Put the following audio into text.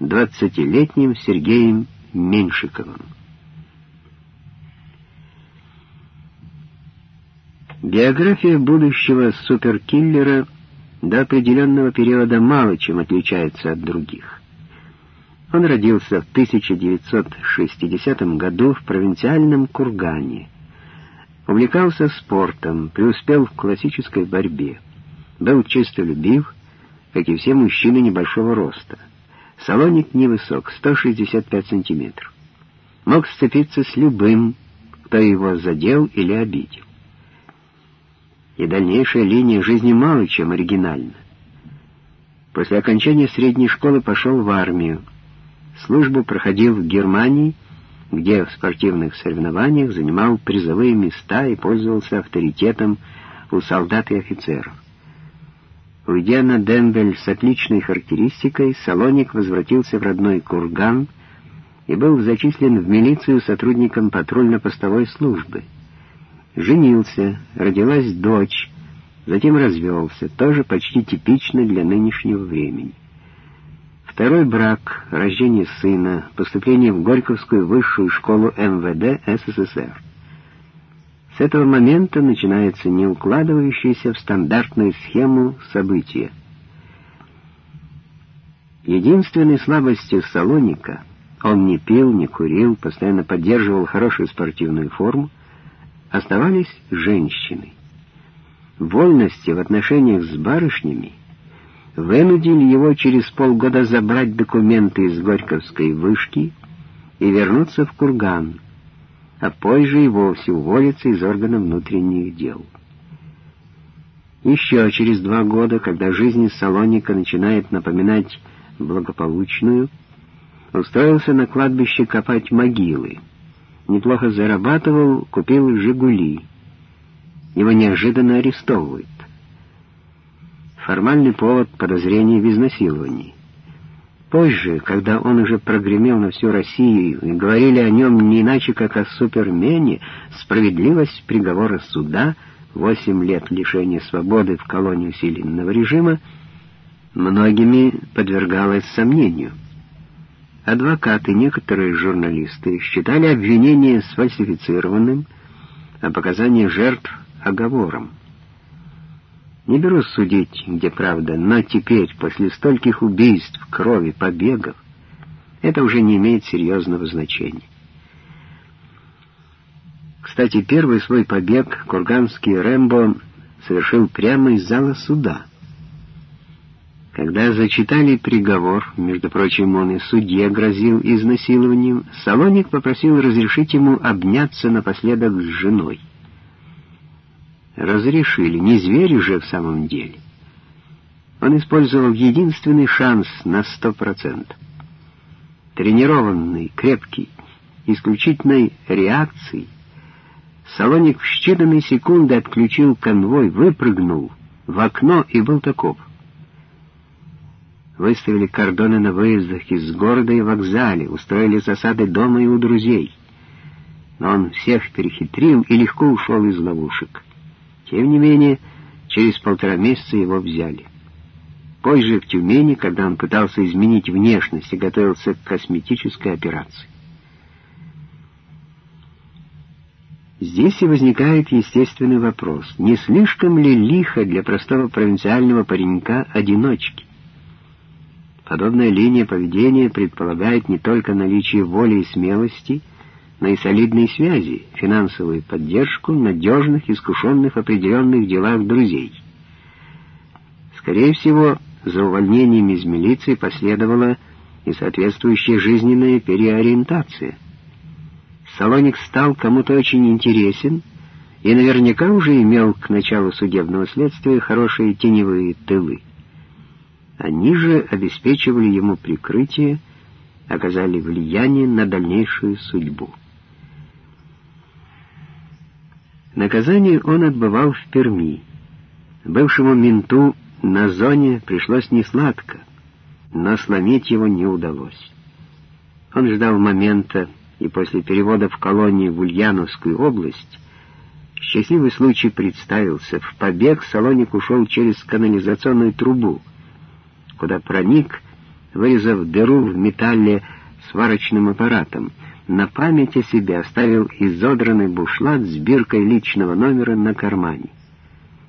20-летним Сергеем Меньшиковым. Биография будущего суперкиллера до определенного периода мало чем отличается от других. Он родился в 1960 году в провинциальном Кургане. Увлекался спортом, преуспел в классической борьбе. Был чистолюбив, как и все мужчины небольшого роста. Салоник невысок, 165 сантиметров. Мог сцепиться с любым, кто его задел или обидел. И дальнейшая линия жизни мало чем оригинальна. После окончания средней школы пошел в армию. Службу проходил в Германии, где в спортивных соревнованиях занимал призовые места и пользовался авторитетом у солдат и офицеров. Уйдя на Дембель с отличной характеристикой, Салоник возвратился в родной Курган и был зачислен в милицию сотрудником патрульно-постовой службы. Женился, родилась дочь, затем развелся, тоже почти типично для нынешнего времени. Второй брак, рождение сына, поступление в Горьковскую высшую школу МВД СССР. С этого момента начинается не укладывающаяся в стандартную схему события. Единственной слабостью Салоника он не пил, не курил, постоянно поддерживал хорошую спортивную форму, оставались женщины. Вольности в отношениях с барышнями вынудили его через полгода забрать документы из Горьковской вышки и вернуться в Курган, а позже и вовсе уволится из органов внутренних дел. Еще через два года, когда жизнь Салоника начинает напоминать благополучную, устроился на кладбище копать могилы. Неплохо зарабатывал, купил «Жигули». Его неожиданно арестовывают. Формальный повод подозрения в изнасиловании. Позже, когда он уже прогремел на всю Россию и говорили о нем не иначе, как о супермене, справедливость приговора суда, 8 лет лишения свободы в колонии усиленного режима, многими подвергалась сомнению. Адвокаты, некоторые журналисты считали обвинение сфальсифицированным, а показания жертв — оговором. Не берусь судить, где правда, но теперь, после стольких убийств, крови, побегов, это уже не имеет серьезного значения. Кстати, первый свой побег курганский Рэмбо совершил прямо из зала суда. Когда зачитали приговор, между прочим, он и судье грозил изнасилованием, Салоник попросил разрешить ему обняться напоследок с женой разрешили, не зверь же в самом деле. Он использовал единственный шанс на сто процентов. Тренированный, крепкий, исключительной реакцией, Салоник в считанные секунды отключил конвой, выпрыгнул в окно и был таков. Выставили кордоны на выездах из города и вокзале, устроили засады дома и у друзей. Но он всех перехитрил и легко ушел из ловушек. Тем не менее, через полтора месяца его взяли. Позже в Тюмени, когда он пытался изменить внешность и готовился к косметической операции. Здесь и возникает естественный вопрос, не слишком ли лихо для простого провинциального паренька-одиночки? Подобная линия поведения предполагает не только наличие воли и смелости, но и солидные связи, финансовую поддержку надежных, искушенных определенных делах друзей. Скорее всего, за увольнением из милиции последовала и соответствующая жизненная переориентация. Салоник стал кому-то очень интересен и наверняка уже имел к началу судебного следствия хорошие теневые тылы. Они же обеспечивали ему прикрытие, оказали влияние на дальнейшую судьбу. Наказание он отбывал в Перми. Бывшему менту на зоне пришлось несладко, но сломить его не удалось. Он ждал момента, и после перевода в колонию в Ульяновскую область счастливый случай представился. В побег Салоник ушел через канализационную трубу, куда проник, вырезав дыру в металле сварочным аппаратом. На память о себе оставил изодранный бушлат с биркой личного номера на кармане.